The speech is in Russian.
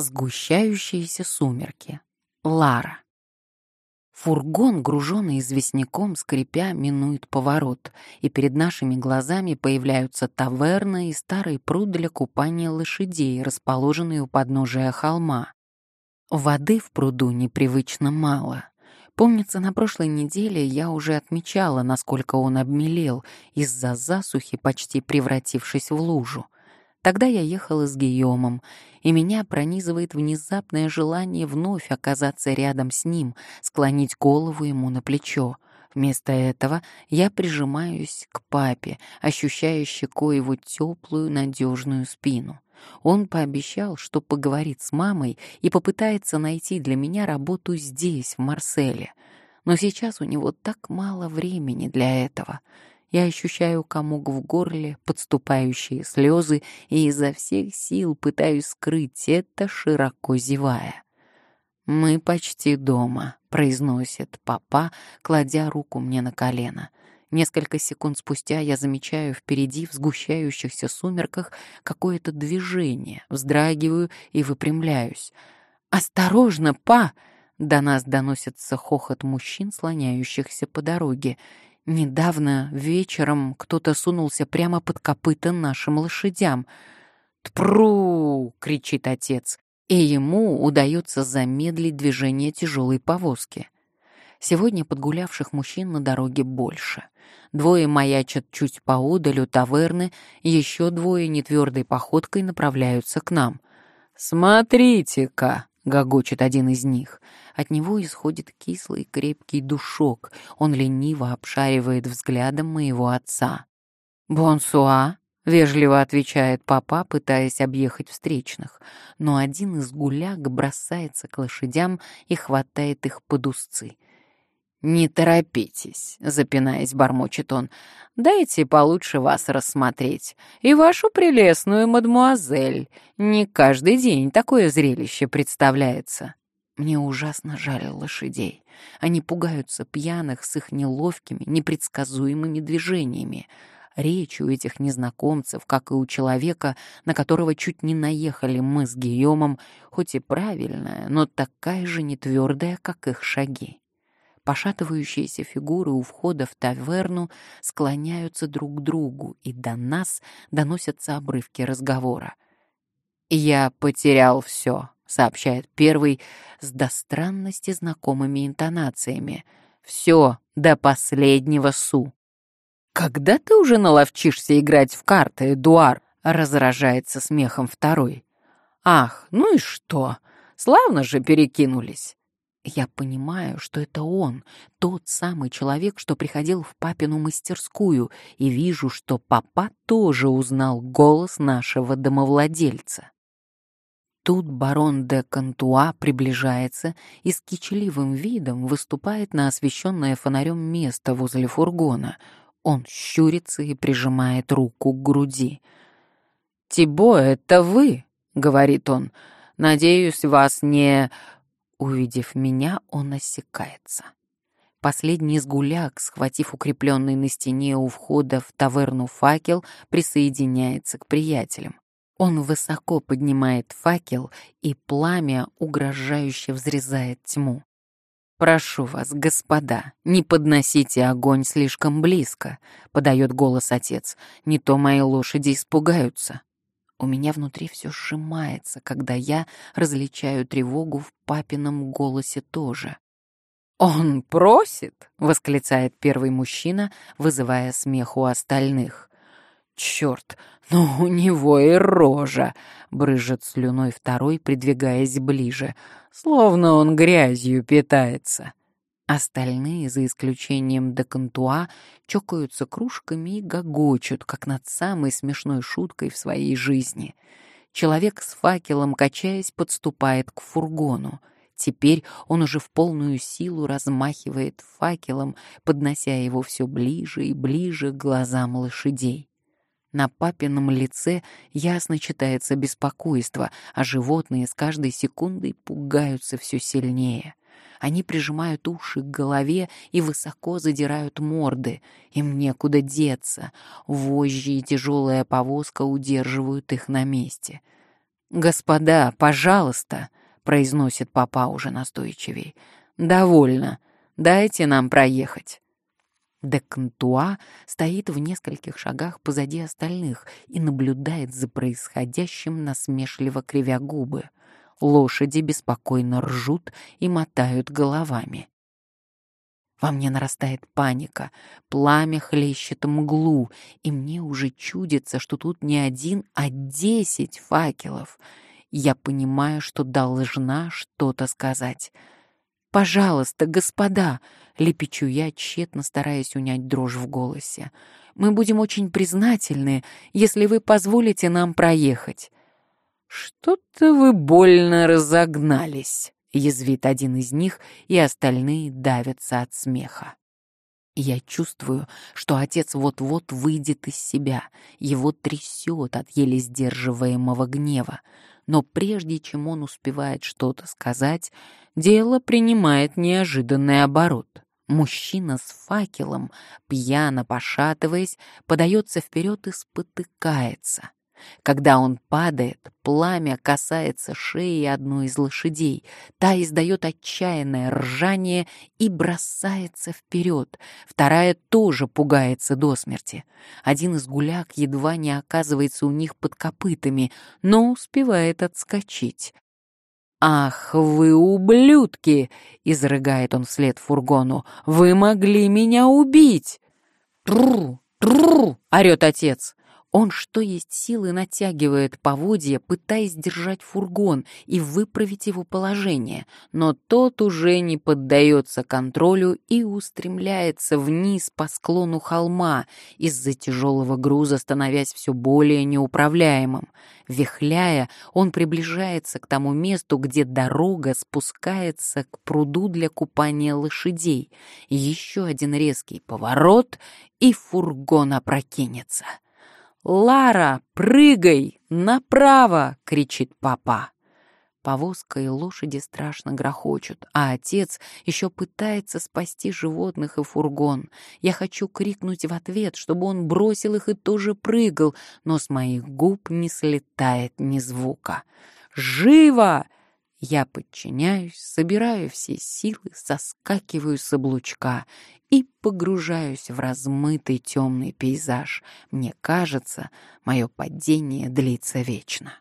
Сгущающиеся сумерки. Лара. Фургон, груженный известняком, скрипя, минует поворот, и перед нашими глазами появляются таверна и старый пруд для купания лошадей, расположенный у подножия холма. Воды в пруду непривычно мало. Помнится, на прошлой неделе я уже отмечала, насколько он обмелел, из-за засухи почти превратившись в лужу. Тогда я ехала с Гийомом, и меня пронизывает внезапное желание вновь оказаться рядом с ним, склонить голову ему на плечо. Вместо этого я прижимаюсь к папе, ощущая щекой его теплую, надежную спину. Он пообещал, что поговорит с мамой и попытается найти для меня работу здесь, в Марселе. Но сейчас у него так мало времени для этого — я ощущаю комок в горле, подступающие слезы и изо всех сил пытаюсь скрыть это, широко зевая. «Мы почти дома», — произносит папа, кладя руку мне на колено. Несколько секунд спустя я замечаю впереди в сгущающихся сумерках какое-то движение, вздрагиваю и выпрямляюсь. «Осторожно, па!» До нас доносится хохот мужчин, слоняющихся по дороге. Недавно вечером кто-то сунулся прямо под копыта нашим лошадям. «Тпру!» — кричит отец, и ему удается замедлить движение тяжелой повозки. Сегодня подгулявших мужчин на дороге больше. Двое маячат чуть поодаль у таверны, еще двое нетвердой походкой направляются к нам. «Смотрите-ка!» — гогочет один из них. От него исходит кислый крепкий душок. Он лениво обшаривает взглядом моего отца. «Бонсуа», — вежливо отвечает папа, пытаясь объехать встречных, но один из гуляк бросается к лошадям и хватает их под узцы. «Не торопитесь», — запинаясь, бормочет он. «Дайте получше вас рассмотреть. И вашу прелестную мадмуазель. Не каждый день такое зрелище представляется». Мне ужасно жаль лошадей. Они пугаются пьяных с их неловкими, непредсказуемыми движениями. Речь у этих незнакомцев, как и у человека, на которого чуть не наехали мы с Гийомом, хоть и правильная, но такая же нетвердая, как их шаги. Пошатывающиеся фигуры у входа в таверну склоняются друг к другу, и до нас доносятся обрывки разговора. «Я потерял все», — сообщает первый с до странности знакомыми интонациями. «Все до последнего су». «Когда ты уже наловчишься играть в карты, Эдуар?» — разражается смехом второй. «Ах, ну и что? Славно же перекинулись. Я понимаю, что это он, тот самый человек, что приходил в папину мастерскую, и вижу, что папа тоже узнал голос нашего домовладельца. Тут барон де Кантуа приближается и с кичливым видом выступает на освещенное фонарем место возле фургона. Он щурится и прижимает руку к груди. «Тибо, это вы?» — говорит он. «Надеюсь, вас не...» Увидев меня, он осекается. Последний из гуляк, схватив укрепленный на стене у входа в таверну факел, присоединяется к приятелям. Он высоко поднимает факел, и пламя угрожающе взрезает тьму. «Прошу вас, господа, не подносите огонь слишком близко», — подает голос отец. «Не то мои лошади испугаются». У меня внутри все сжимается, когда я различаю тревогу в папином голосе тоже. «Он просит!» — восклицает первый мужчина, вызывая смех у остальных. «Черт, ну у него и рожа!» — брыжет слюной второй, придвигаясь ближе, словно он грязью питается. Остальные, за исключением Декантуа, чокаются кружками и гогочут, как над самой смешной шуткой в своей жизни. Человек с факелом, качаясь, подступает к фургону. Теперь он уже в полную силу размахивает факелом, поднося его все ближе и ближе к глазам лошадей. На папином лице ясно читается беспокойство, а животные с каждой секундой пугаются все сильнее. Они прижимают уши к голове и высоко задирают морды. Им некуда деться. Вожжи и тяжелая повозка удерживают их на месте. «Господа, пожалуйста», — произносит папа уже настойчивей, — «довольно, дайте нам проехать». Де Кантуа стоит в нескольких шагах позади остальных и наблюдает за происходящим, насмешливо кривя губы. Лошади беспокойно ржут и мотают головами. Во мне нарастает паника, пламя хлещет мглу, и мне уже чудится, что тут не один, а десять факелов. Я понимаю, что должна что-то сказать. «Пожалуйста, господа!» — лепечу я, тщетно стараясь унять дрожь в голосе. «Мы будем очень признательны, если вы позволите нам проехать». «Что-то вы больно разогнались», — язвит один из них, и остальные давятся от смеха. Я чувствую, что отец вот-вот выйдет из себя, его трясет от еле сдерживаемого гнева, но прежде чем он успевает что-то сказать, дело принимает неожиданный оборот. Мужчина с факелом, пьяно пошатываясь, подается вперед и спотыкается. Когда он падает, пламя касается шеи одной из лошадей. Та издает отчаянное ржание и бросается вперед. Вторая тоже пугается до смерти. Один из гуляк едва не оказывается у них под копытами, но успевает отскочить. «Ах, вы ублюдки!» — изрыгает он вслед фургону. «Вы могли меня убить!» «Тру! Тру!» — орёт отец. Он что есть силы натягивает поводья, пытаясь держать фургон и выправить его положение, но тот уже не поддается контролю и устремляется вниз по склону холма, из-за тяжелого груза становясь все более неуправляемым. Вихляя, он приближается к тому месту, где дорога спускается к пруду для купания лошадей. Еще один резкий поворот, и фургон опрокинется. «Лара, прыгай! Направо!» — кричит папа. Повозка и лошади страшно грохочут, а отец еще пытается спасти животных и фургон. Я хочу крикнуть в ответ, чтобы он бросил их и тоже прыгал, но с моих губ не слетает ни звука. «Живо!» Я подчиняюсь, собираю все силы, соскакиваю с облучка и погружаюсь в размытый темный пейзаж. Мне кажется, мое падение длится вечно.